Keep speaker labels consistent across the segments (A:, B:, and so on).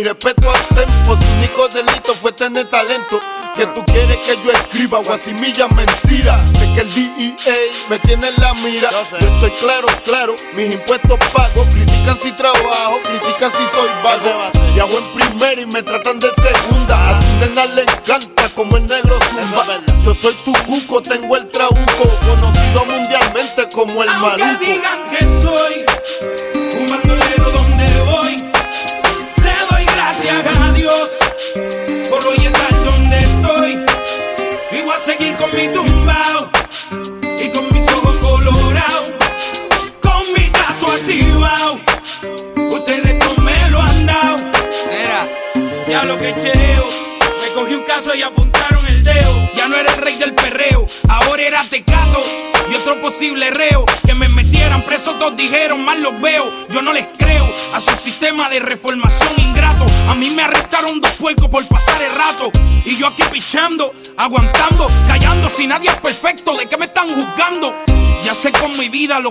A: mi respeto al tempo Su único delito fue tener talento que tú quieres que yo escriba guasimilla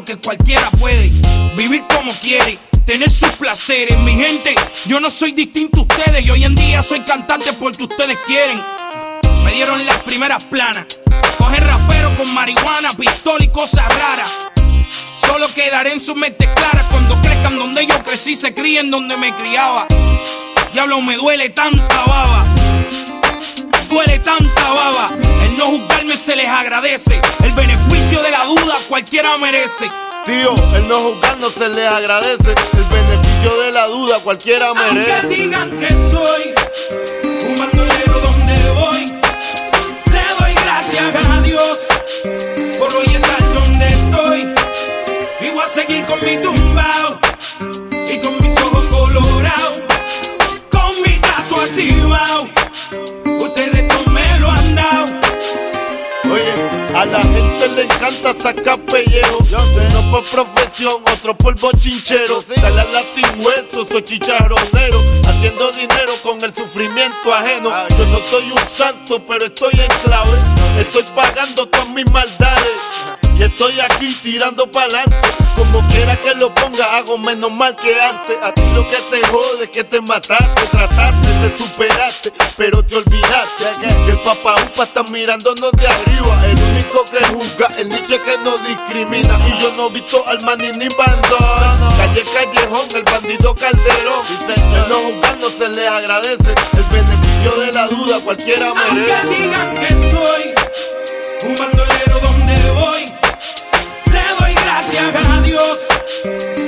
A: que
B: cualquiera puede. Vivir como quiere tener sus placeres. Mi gente, yo no soy distinto a ustedes y hoy en día soy cantante porque ustedes quieren. Me dieron las primeras planas. Coger rapero con marihuana, pistola y cosas raras. Solo quedaré en sus mentes claras cuando crezcan donde yo crecí, se críen donde me criaba. Diablo, me duele tanta baba. Duele tanta baba. El no juzgarme se les agradece. Beneficio de la duda cualquiera merece.
A: Tío, el no juzgar no se les agradece El beneficio de la duda cualquiera
B: Aunque
A: merece
B: digan que soy
A: sacar pellejo. Uno por profesión, otro por bochinchero. Dale a la sin hueso, soy chicharronero. Haciendo dinero con el sufrimiento ajeno. Yo no soy un santo, pero estoy en clave. Estoy pagando todas mis maldades. Y estoy aquí tirando pa'lante. Como quiera que lo ponga, hago menos mal que antes. A ti lo que te jode que te mataste, trataste, te superaste, pero te olvidaste. Que papá upa está mirándonos de arriba. El único que juzga, el niche que no discrimina. Y yo no he visto al maní ni bandón. Calle Callejón, el bandido Calderón. Dice, el no juzgar no se les agradece. El beneficio de la duda cualquiera
B: Aunque
A: merece.
B: digan que soy un bandolero donde voy, le doy gracias a Dios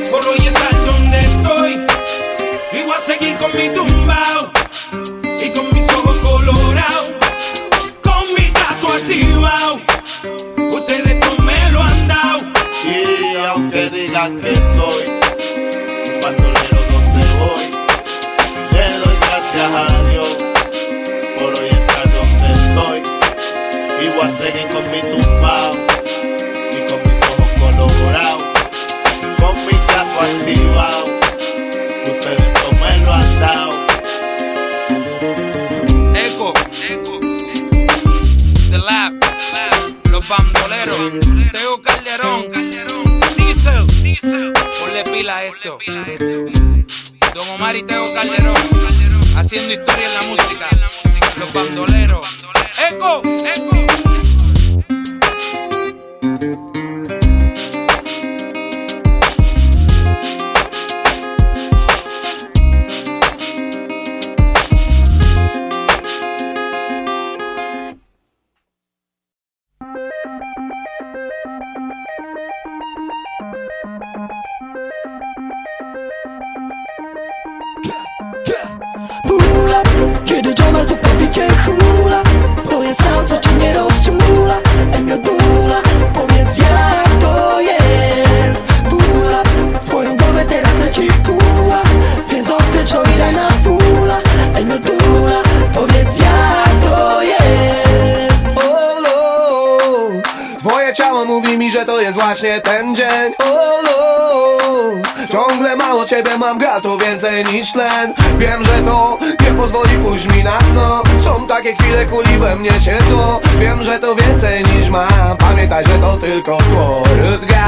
B: por hoy estar donde estoy. Y voy a seguir con mi tumbao activado. Pila a esto. Don Omar y Teo Calderón, haciendo historia en la música. Los Bandoleros, Eco,
C: ciebie mam, gra to więcej niż tlen. Wiem, że to nie pozwoli pójść mi na dno. Są takie chwile, kuli we mnie siedzą. Wiem, że to więcej niż mam. Pamiętaj, że to tylko tło Rudga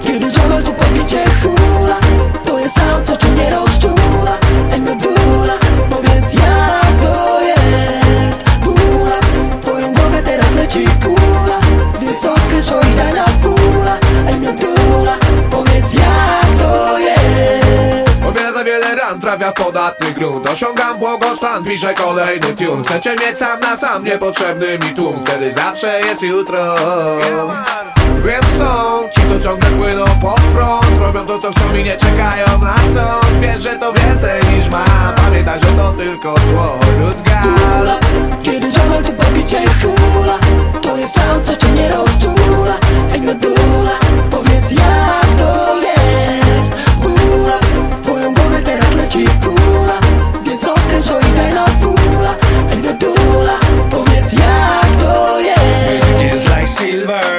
D: Kiedy dziobel tu pobicie hula To jest sam, co cię nie rozczula. Ej, medula, powiedz jak to jest? Bula, w twoją głowę teraz leci kula Więc odkryć o i daj na fula Ej, medula, powiedz jak to jest?
C: O wiele wiele ran trafia w podatny grunt. Osiągam błogostan, piszę kolejny tune Chcecie mieć sam na sam niepotrzebny mi tłum. Wtedy zawsze jest jutro. Wiem są ci to ciągle płyną pod prąd. Robią to co chcą i nie czekają na sąd. Wiesz, że to więcej niż mam. Pamiętaj, że to tylko tło
D: Bula, kiedy dziobel tu pobicie hula To jest sam, co cię nie rozczula. Ej, medula, powiedz jak to jest? Bula, w twoją głowę teraz leci kula. Więc odkręć o i daj na fula. Ej, medula, powiedz jak to jest?
E: It's like silver.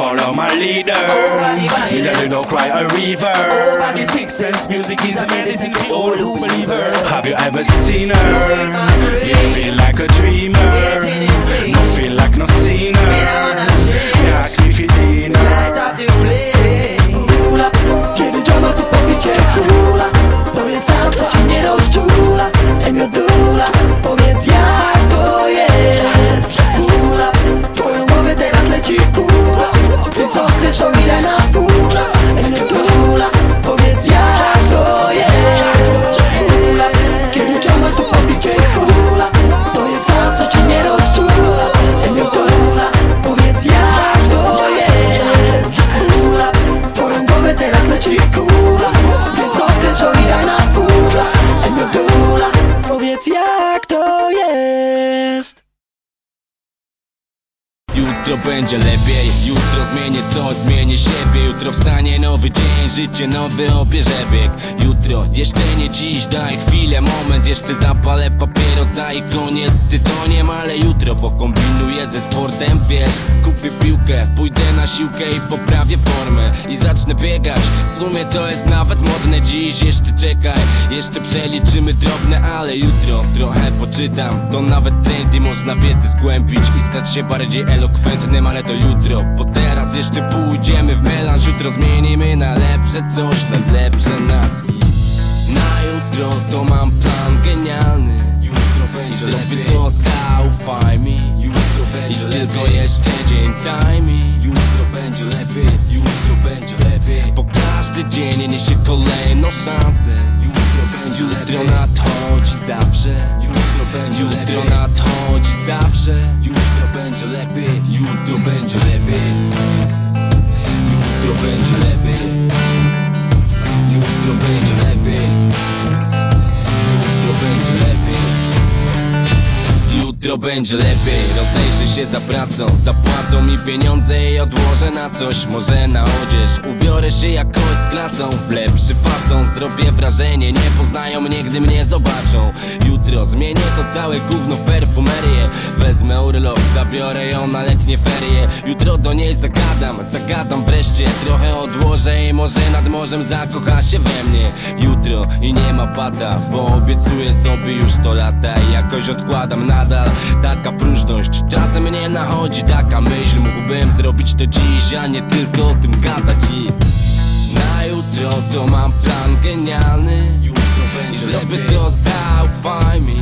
E: Let me follow my leader. Let it all cry a river.
B: The sixth sense music is a medicine for all who believe her.
E: Have you ever seen her? You feel like a dreamer. No feel like no sinner. Jak Sifilina.
D: Bula, kiedy dziobel tu pobicie hula To jest sam, co cię nie rozczula Ej, medula, powiedz jak
F: życie nowy obierze bieg Jutro, jeszcze nie dziś, daj chwilę, moment Jeszcze zapalę papierosa i koniec z tytoniem Ale jutro pokombinuję ze sportem, wiesz. Kupię piłkę, pójdę na siłkę i poprawię formę. I zacznę biegać, w sumie to jest nawet modne. Dziś jeszcze czekaj, jeszcze przeliczymy drobne Ale jutro trochę poczytam, to nawet trendy Można wiedzę zgłębić i stać się bardziej elokwentnym Ale to jutro, bo teraz jeszcze pójdziemy w melanż Jutro zmienimy na lepsze coś, na lepsze nas Na jutro to mam plan genialny będzie lepiej to zaufaj mi Jutro będzie I tylko jeszcze dzień daj mi. Jutro będzie lepiej, jutro będzie lepiej. Bo każdy dzień niesie kolejną szansę. Jutro będzie Jutro nadchodzi zawsze. Jutro będzie Jutro nadchodzi zawsze. Jutro będzie lepiej. Jutro będzie lepiej. Jutro będzie lepiej. Jutro będzie lepiej Jutro będzie lepiej Rozejrzę się za pracą. Zapłacą mi pieniądze i odłożę na coś. Może na odzież Ubiorę się jakoś z klasą. W lepszy fason Zrobię wrażenie Nie poznają mnie, gdy mnie zobaczą. Jutro zmienię to całe gówno w perfumerię. Wezmę urlop Zabiorę ją na letnie ferie. Jutro do niej zagadam Zagadam wreszcie. Trochę odłożę i może nad morzem zakocha się we mnie. Jutro i nie ma bata Bo obiecuję sobie już to lata. I jakoś odkładam nadal Taka próżność Czasem mnie nachodzi taka myśl. Mógłbym zrobić to dziś, a nie tylko o tym gadać. I Na jutro to mam plan genialny. I zrobię to, zaufaj mi.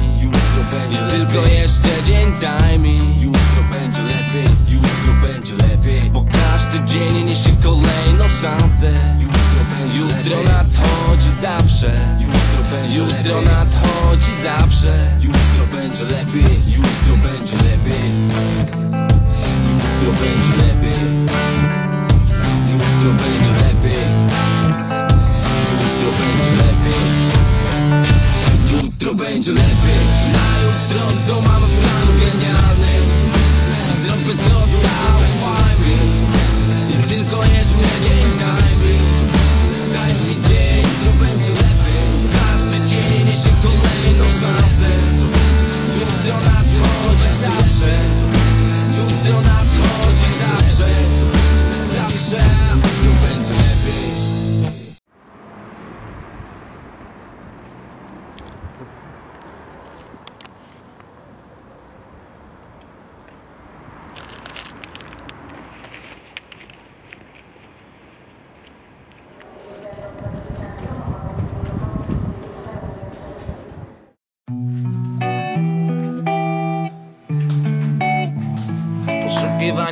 F: I tylko jeszcze dzień daj mi. Jutro będzie lepiej, jutro będzie lepiej każdy dzień niesie kolejną szansę. Jutro nadchodzi zawsze. Jutro nadchodzi zawsze. Jutro będzie lepiej, jutro będzie lepiej. Jutro będzie lepiej. Jutro będzie lepiej. Jutro będzie lepiej. Jutro będzie lepiej. Na jutro to mam plan genialny. I lepiej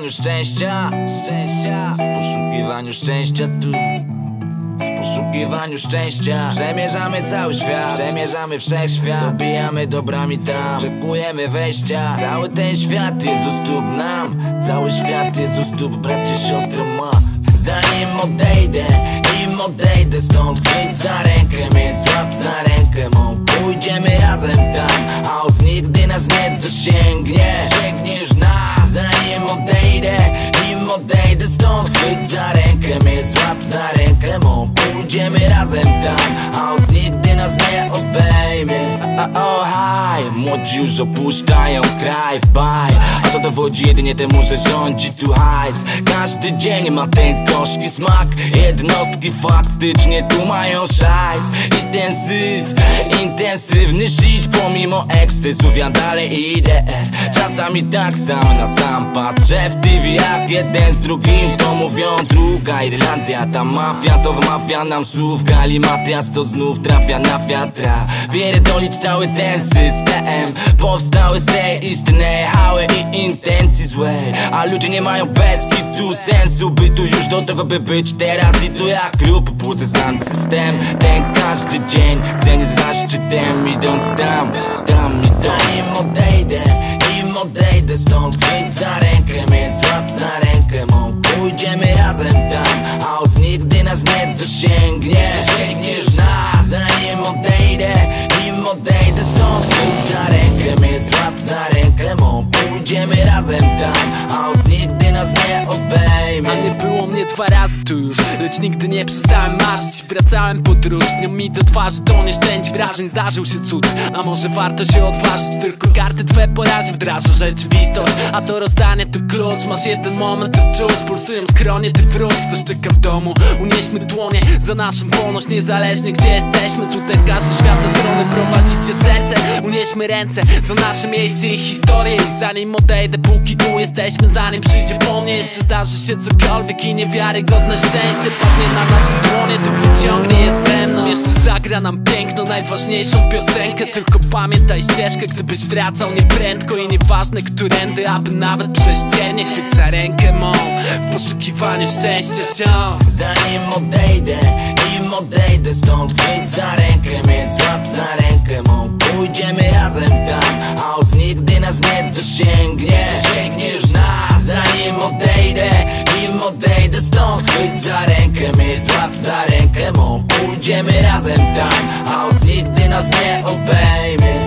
F: poszukiwaniu szczęścia, szczęścia, w poszukiwaniu szczęścia tu. W poszukiwaniu szczęścia. Przemierzamy cały świat. Przemierzamy wszechświat. Dobijamy dobrami tam. Czekujemy wejścia. Cały ten świat jest u stóp nam. Cały świat jest u stóp bracie, siostro ma. Zanim odejdę Nim odejdę stąd Chwyć za rękę mnie Złap za rękę mą. Pójdziemy razem tam A os nigdy nas nie dosięgnie Sięgniesz nas Zanim odejdę Nim odejdę stąd Chwyć za rękę mnie Złap za rękę mą Pójdziemy razem tam? Os nigdy nas nie obejmie. Oh, haj Młodzi już opuszczają kraj Baj A to dowodzi jedynie temu, że rządzi tu hajs. Każdy dzień ma ten gorzki smak. Jednostki faktycznie tu mają szajs. Intensyw, intensywny shit Pomimo ekscesów ja dalej idę. Czasami tak sam na sam patrzę w TV Jak jeden z drugim. To mówią druga Irlandia Ta mafia to wmawia nam słów Galimatias to znów trafia na wiatra. Pierdolić cały ten system Powstały z tej istnej hały i intencji złej A ludzie nie mają bez kitu sensu bytu Już do tego by być teraz. I tu jak lub budzę sam system Ten każdy dzień cenię zaszczytem Idąc tam, tam idąc Zanim odejdę, nim odejdę stąd Chwyć za rękę mnie, złap za rękę mą Pójdziemy razem tam, a os nigdy nas nie dosięgnie. Sięgniesz nas, zanim odejdę Nim odejdę stąd. Chwyć za rękę mnie, złap za rękę mą. Pójdziemy razem tam, a os nigdy nas nie obejmie.
G: A nie było mnie dwa razy tu już Lecz nigdy nie przestałem marzyć Wracałem podróżnią mi do twarzy To nieszczęść wrażeń Zdarzył się cud. A może warto się odważyć Tylko karty twe po razie wdraża rzeczywistość. A to rozdanie to klucz Masz jeden moment to czuć Pulsują skronie, ty wróć Ktoś czeka w domu. Unieśmy dłonie za naszą wolność Niezależnie gdzie jesteśmy. Tutaj z każdej świata strony prowadzicie serce. Unieśmy ręce za nasze miejsce i historię. I zanim odejdę póki tu jesteśmy Zanim przyjdzie po mnie Jeszcze zdarzy się cokolwiek i niewiarygodne szczęście Padnie na nasze dłonie To wyciągnie je ze mną. Jeszcze zagra nam piękną, najważniejszą piosenkę. Tylko pamiętaj ścieżkę, gdybyś wracał nieprędko I nieważne którędy, aby nawet prześciernie Chwyć za rękę mą. W poszukiwaniu szczęścia się
F: Zanim odejdę, nim odejdę stąd. Chwyć za rękę mnie, złap za rękę mą. Pójdziemy razem tam, a os nigdy nas nie dosięgnie. Sięgniesz nas, zanim odejdę Nim odejdę stąd. Chwyć za rękę mnie, złap za rękę mą. Pójdziemy razem tam, a os nigdy nas nie obejmie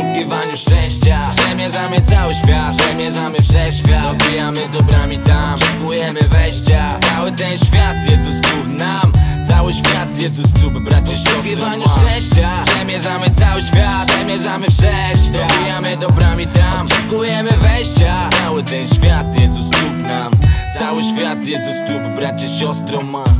F: poszukiwaniu szczęścia. Przemierzamy cały świat Przemierzamy wszechświat. Dobijamy dobrami tam Czekujemy wejścia. Cały ten świat jest u stóp nam Cały świat jest u stóp bracie W poszukiwaniu szczęścia. Przemierzamy cały świat Przemierzamy wszechświat. Dobijamy dobrami tam Czekujemy wejścia. Cały ten świat jest u stóp nam Cały świat jest u stóp bracie siostro ma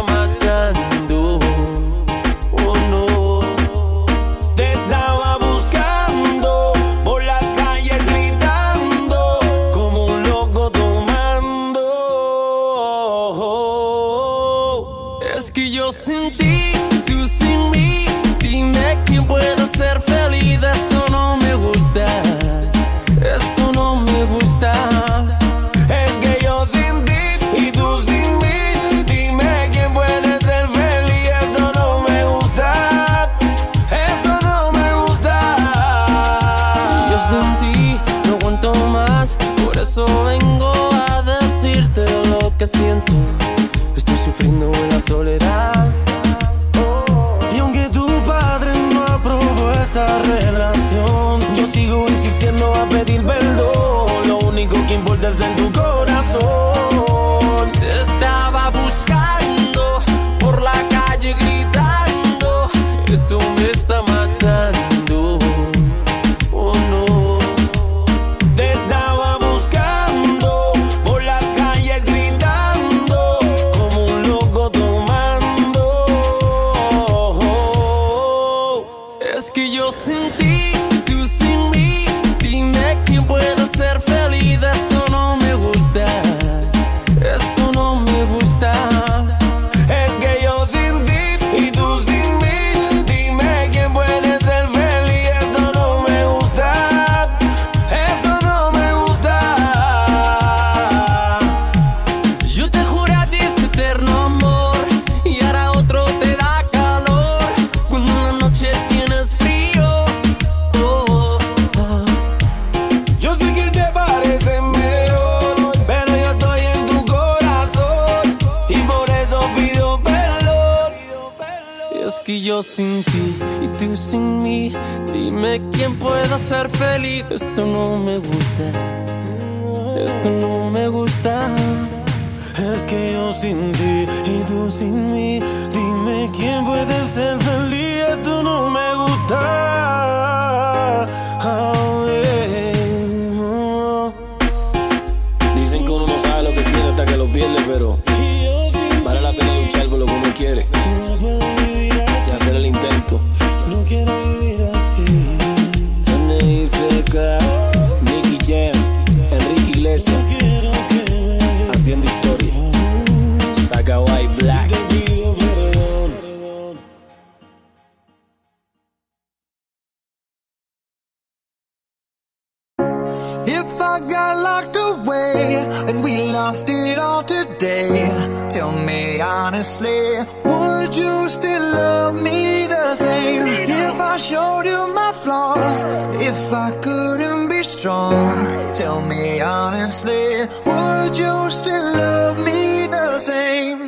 H: flaws, if I couldn't be strong, tell me honestly, would you still love me the same?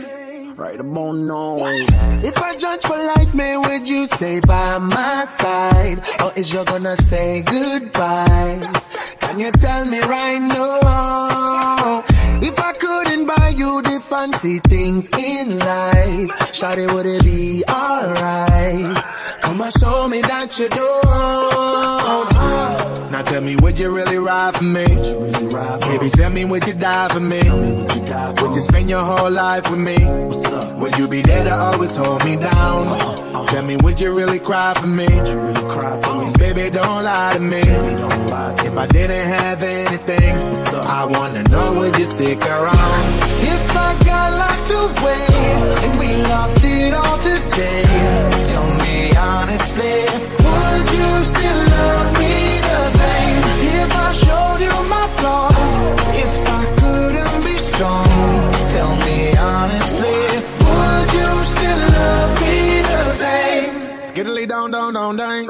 H: Right about now. If I judge for life, man, would you stay by my side? Or is you gonna say goodbye? Can you tell me right now? If I couldn't buy you fancy things in life, Shawty, would it be alright? Come and show me that you don't.
I: Now tell me, would you really ride for me? Really ride Baby, tell me, would you die for me? Would you die would you spend your whole life with me? What's up? Would you be there to always hold me down? Tell me, would you really cry for me? Baby, don't lie to me. If I didn't have anything, I wanna know, would you stick around?
H: If I locked away and we lost it all today, tell me honestly, would you still love me the same? If I showed you my flaws, if I couldn't be strong, tell me honestly, would you still love me the same?
I: Down, down, down, down.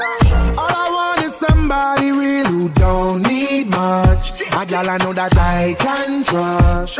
I: All I want is somebody real who don't need much. I know that I can trust.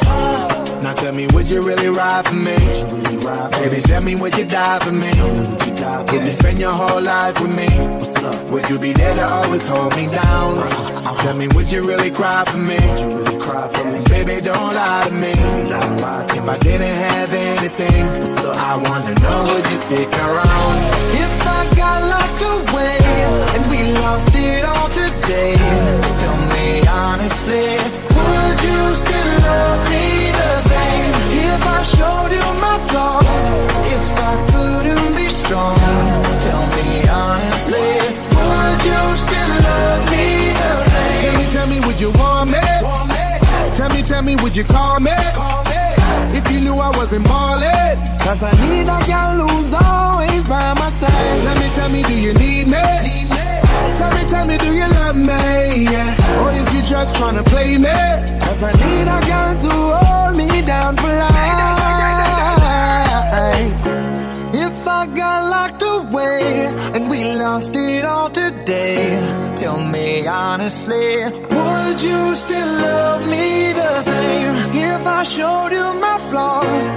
I: Now tell me, would you really ride for me? Baby, tell me, would you die for me? Would you spend your whole life with me? Would you be there to always hold me down? Tell me, would you really cry for me? Baby, don't lie to me. If I didn't have anything, I wanna know, would you stick around?
H: If I got locked away and we lost it all today, tell me honestly, tell me honestly, would you still love me the same?
I: Tell me, tell me, would you want me? Tell me, tell me, would you call me? If you knew I wasn't ballin'.
H: Cause I need a girl who's always by my side.
I: Tell me, tell me, do you need me? Tell me, tell me, do you love me? Yeah. Oh, or is just tryna play me?
H: Cause I need a girl to hold me down for life. If I got locked away and we lost it all today, tell me honestly, would you still love me the same? If I showed you my flaws,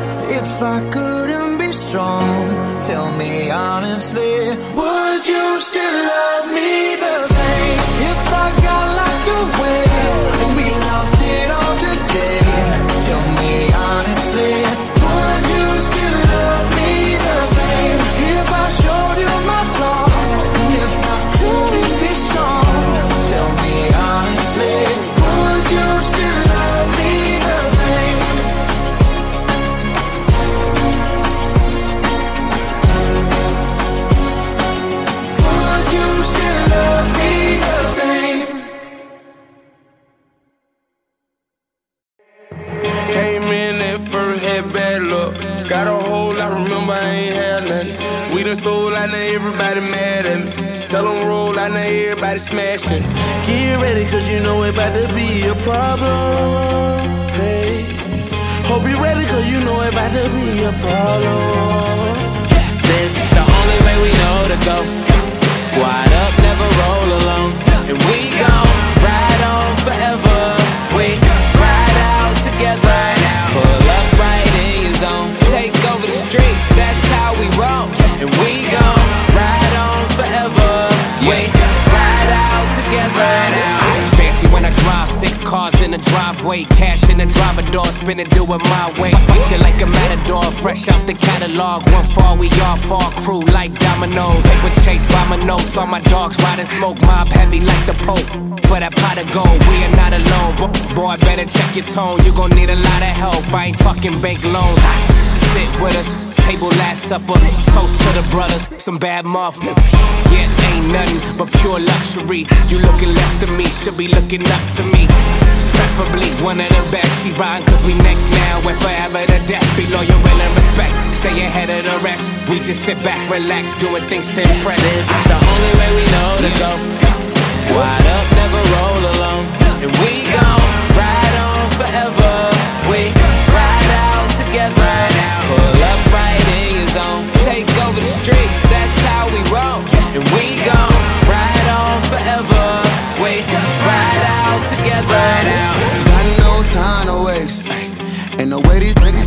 H: if I couldn't be strong, tell me honestly, would you still love me the same? All
C: Nothing. We done sold, I know everybody mad at me. Tell them roll, I know everybody smashing. Get ready, cause you know it about to be a problem. Hey, hope you ready, cause you know it about to be a problem.
J: This the only way we know to go. Squad
K: drive six cars in the driveway, cash in the driver door, spin it, do it my way. Fight you like a matador, fresh out the catalog. One fall, we all fall, crew like dominoes. They were chased by my nose, saw my dogs riding smoke, mob heavy like the Pope. For that pot of gold, we are not alone. Bo- Boy, better check your tone, you gon' need a lot of help. I ain't talking bank loans. Sit with us. Table last supper, toast to the brothers, some bad muff. Yeah, ain't nothing but pure luxury. You looking left of me, should be looking up to me. Preferably one of the best. She riding cause we next now and forever to death. Be loyal, will, and respect. Stay ahead of the rest. We just sit back, relax, doing things to impress.
J: This is the only way we know to go. Squad up, never roll alone. And we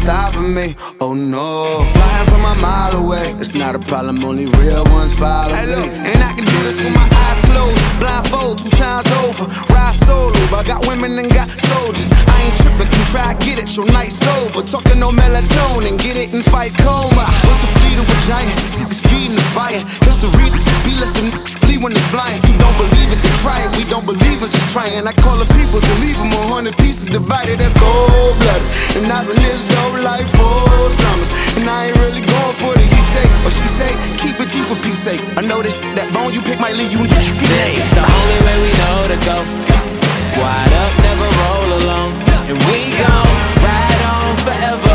H: stopping me. Oh no, flying from a mile away. It's not a problem, only real ones follow
C: Hey, look,
H: me. And I can do this with my eyes closed, blindfold two times over. Ride solo, I got women and got soldiers. I ain't tripping, can try get it, your night sober. Talking no melatonin, get it and fight coma. What's the of a giant? Niggas feeding the fire. History be less than flee when they flying. You don't believe it, then try it. We don't believe it, just trying. I call the people to leave them a hundred pieces divided. That's cold blooded. And I've been this dope life for summers. And I ain't really going for the he say or she say. Keep it G for peace sake. I know this that bone you pick might leave you
J: This the only way we know to go. Squad up, never roll alone. And we gon' ride on forever.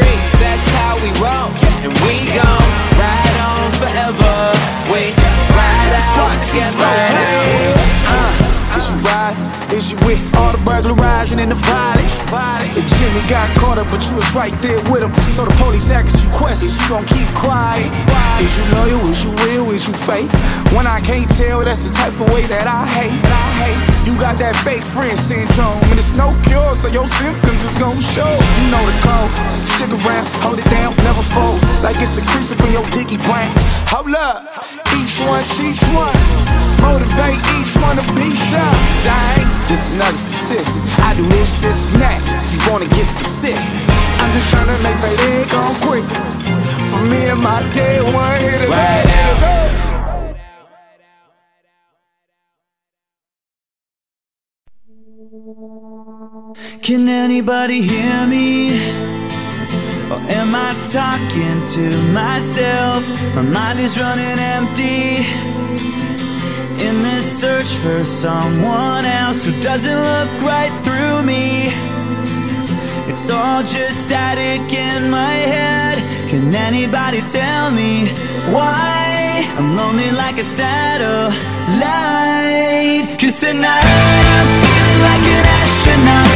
J: Street, that's how we roll. And we gon' ride on forever. We ride out together.
H: Uh, is you ride? Is you with all the and the violence?
I: If Jimmy got caught up, but you was right there with him. So the police asks you questions, you gon' keep quiet. Is you loyal? Is you real? Is you fake? When I can't tell, that's the type of way that I hate. You got that fake friend syndrome, and it's no cure, so your symptoms is gon' show. You know the code. Stick around, hold it down, never fold. Like it's a crease up in your dicky brain. Hold up, each one teach one. Motivate each one to be sharp. I ain't just another statistic. I do this, this, and that. If you wanna get specific, I'm just trying to make payday come quick. For me and my day one hit
L: Right now.
M: Can anybody hear me? Or am I talking to myself? My mind is running empty in this search for someone else who doesn't look right through me. It's all just static in my head. Can anybody tell me why I'm lonely like a satellite? Cause tonight I'm feeling like an astronaut,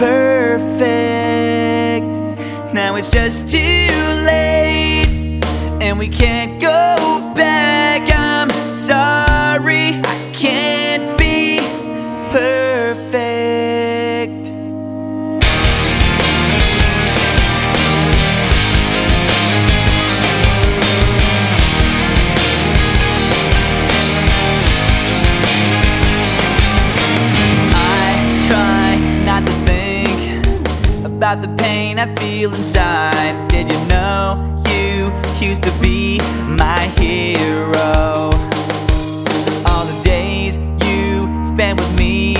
M: perfect. Now it's just too late, and we can't go back. I'm sorry, I feel inside. Did you know you used to be my hero? All the days you spent with me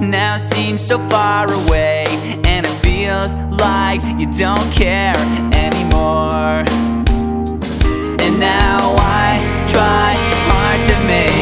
M: now seem so far away, and it feels like you don't care anymore. And now I try hard to make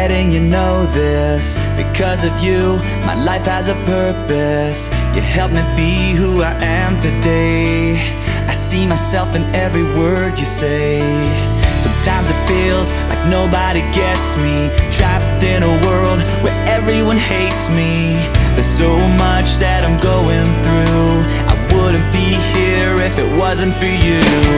M: Letting you know this. Because of you, my life has a purpose. You help me be who I am today. I see myself in every word you say. Sometimes it feels like nobody gets me. Trapped in a world where everyone hates me. There's so much that I'm going through. I wouldn't be here if it wasn't for you.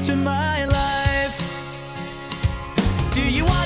N: To
M: my life. Do you wanna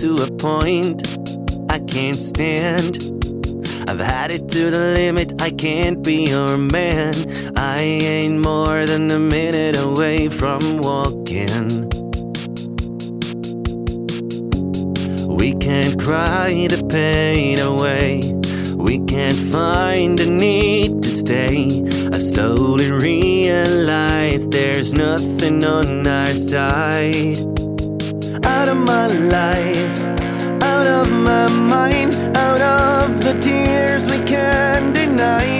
M: to a
H: point I can't stand. I've had it to the limit, I can't be your man. I ain't more than a minute away from walking. We can't cry the pain away. We can't find the need to stay. I slowly realize there's nothing on our side. Out of my life my mind out of the tears we can't deny.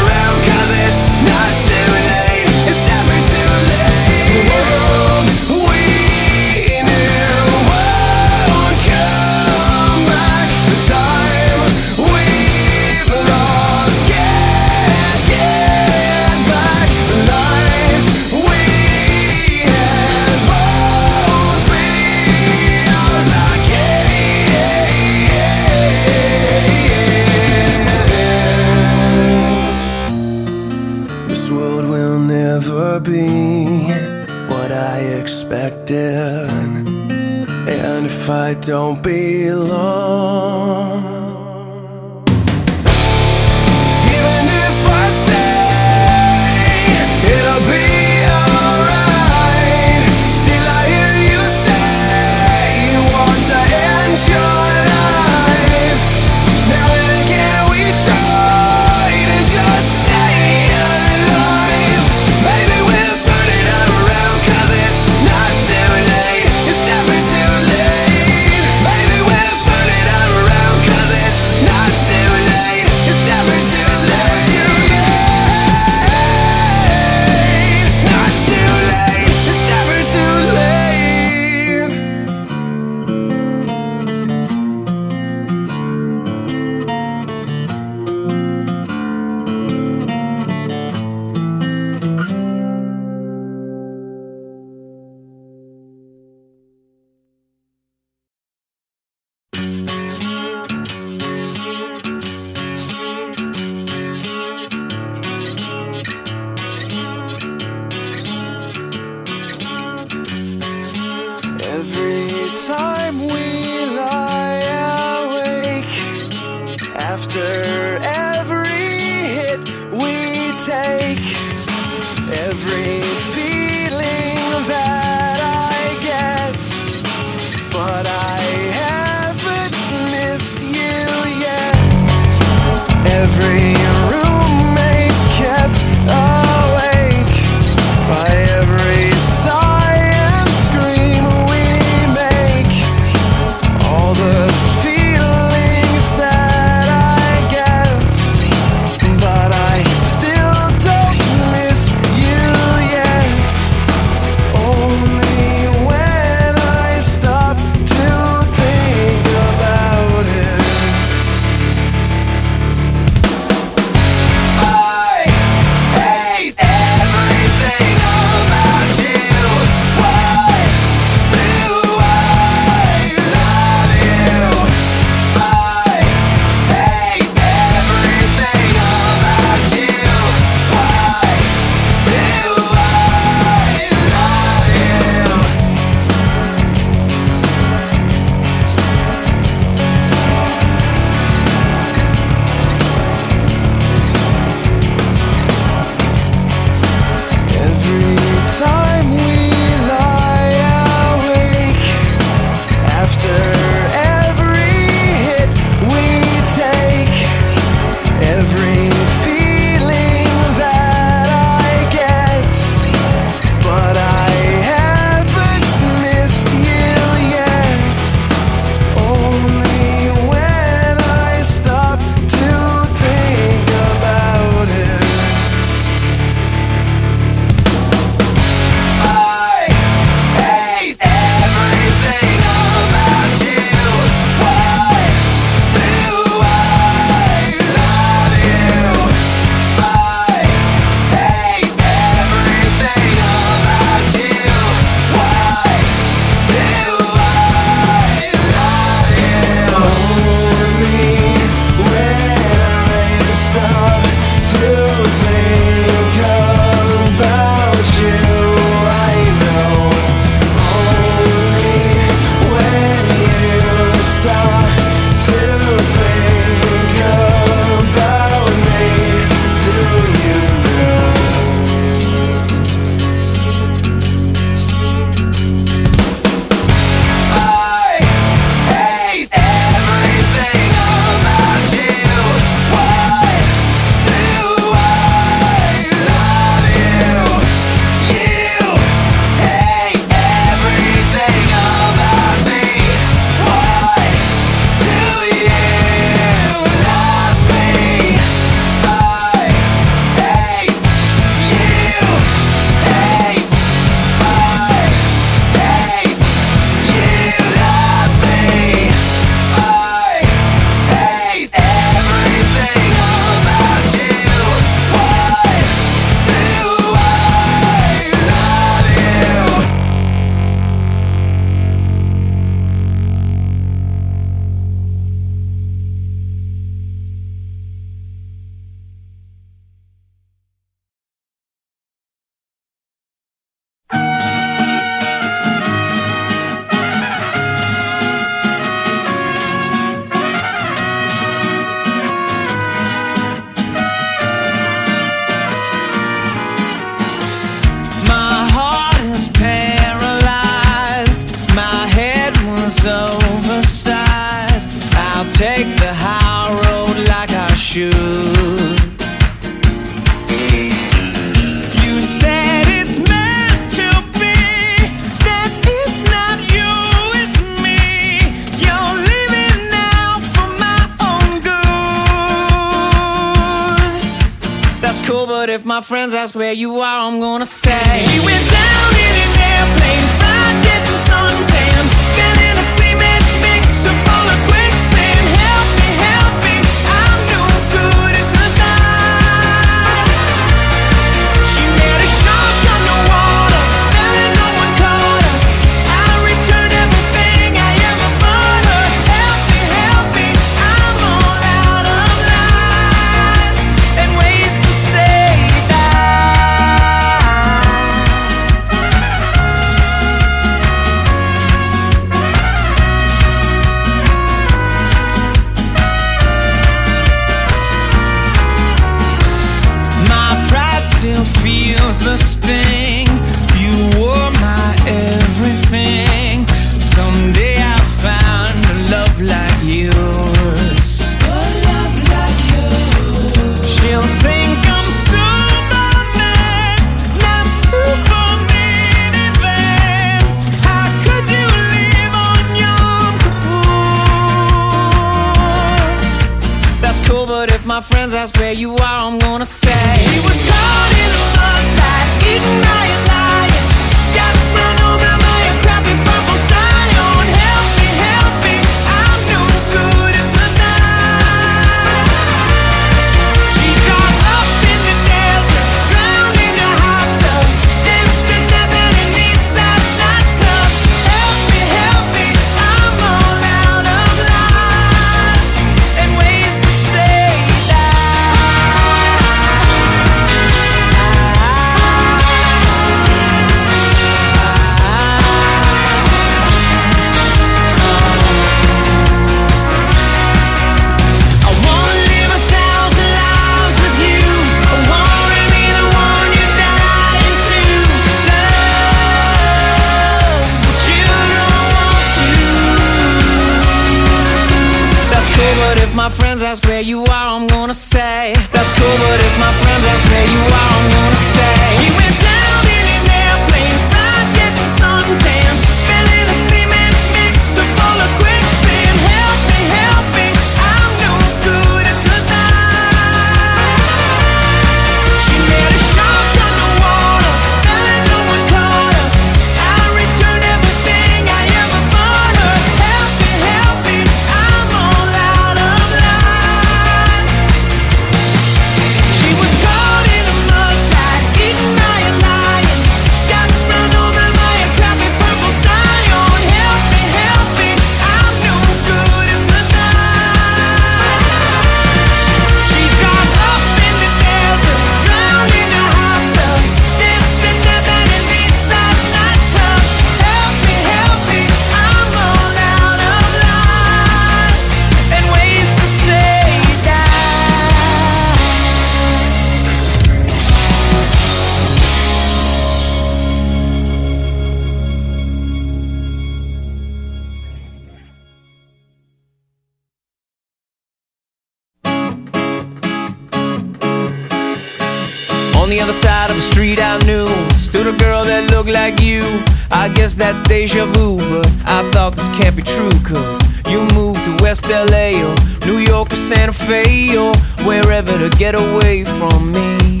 H: look
M: like you. I guess that's deja vu, but I thought this can't be true, cause you moved to West LA or New York or Santa Fe or wherever to get away from me.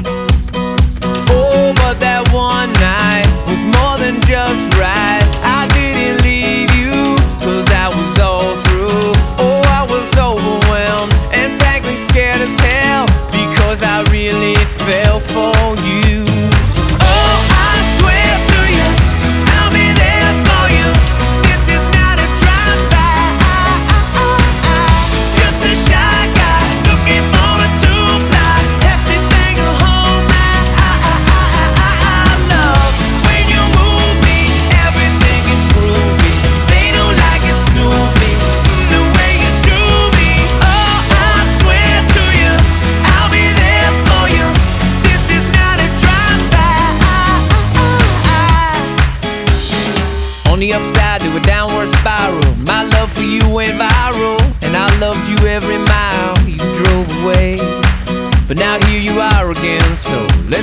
M: Oh, but that one night was more than just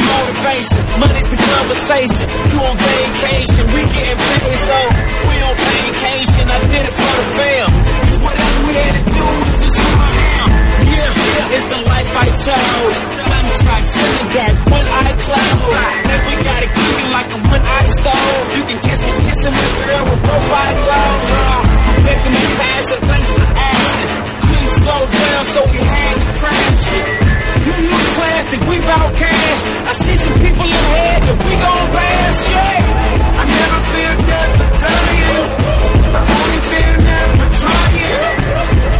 M: the
O: motivation, money's the conversation. You on vacation, we getting paid, so we on vacation. I did it for the fam. Whatever we had to do, this is who I am. Yeah, it's the life I chose. Climb strike, sitting dark, one eye closed. Then we keep it like a one eye stove. You can catch me kissing my girl with both eye closed. Victim uh, of passion, thanks for asking. Slow down, so we had to crash. You use plastic, we bout cash. I see some people ahead that we gon' pass, yeah. I never fear death or dying. I only fear never trying.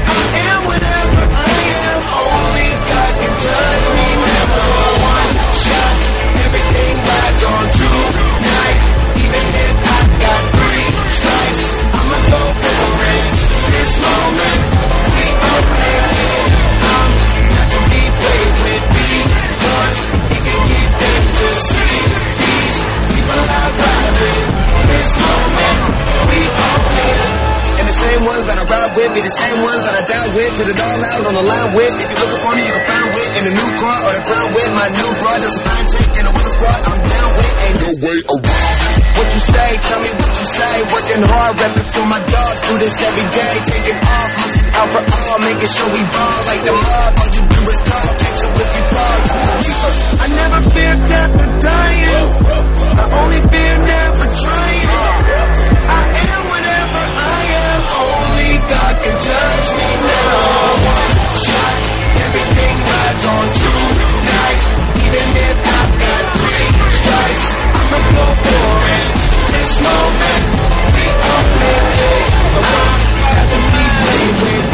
O: I am whatever I am. Only God can judge be
I: the same ones that I down with. Put it all out on the line with. If you're looking for me, you can find wit in the new car or the crown with. My new bra does a fine chick in the weather squad. I'm down with. Ain't no way around. What you say? Tell me what you say. Working hard, repping for my dogs. Do this every day. Taking off, looking out for all, making sure we ball like the mob. All you do is call, catch you if you fall.
O: I never fear death or dying. I only fear never trying. Judge me now. One shot, everything rides on tonight. Even if I got three strikes, I'ma go for it. This moment, we are playing around. Rather be played with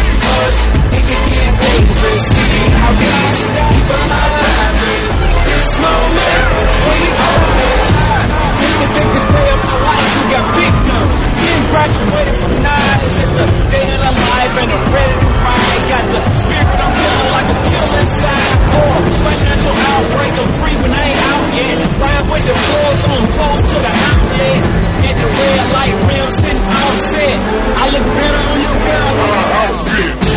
O: because it can get dangerous. See how these people are living. This moment, we are playing. It's the biggest day of my life. We got big guns. Getting graduated from nine. It's just a day and I'm ready to ride. Got the spirit, I'm feeling like a kill inside. Or financial outbreak. I'm free when I ain't out yet. Ride with the floors on close to the outlet. Hit the red light rim sitting offset. I look better on your girl.
I: Oh, oh, outfit.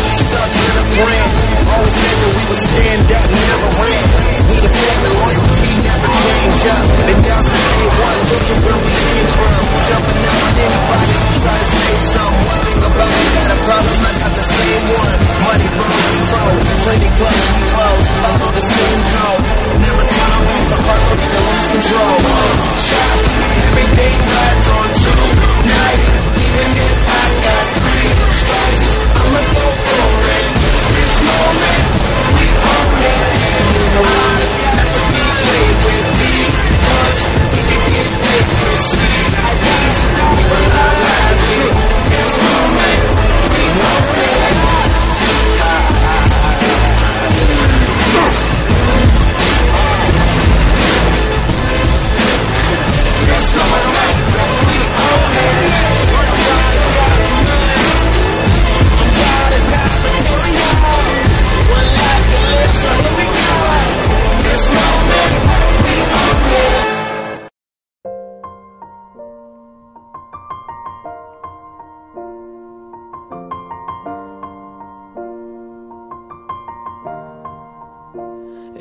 I: Stuck in a brand. Always said that we would stand up, never ran. We the family, loyalty never change up. Been down since day one, look at where we came from. Jumping out on anybody who try to say something. One thing about it, got a problem, I got the same one. Money flows, we flow. Plenty clothes, we close. Follow the same code. Never turn our backs apart, don't even lose control. Shot, everything rides on tonight. Even if I got three strikes, I'ma go for it. This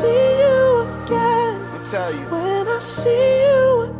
H: see you again.
I: Let me tell you.
H: When I see you again.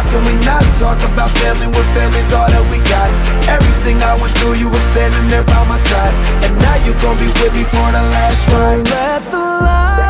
I: How can we not talk about family when family's all that we got? Everything I went through, you were standing there by my side. And now you gon' be with me for the last ride.
H: Let the light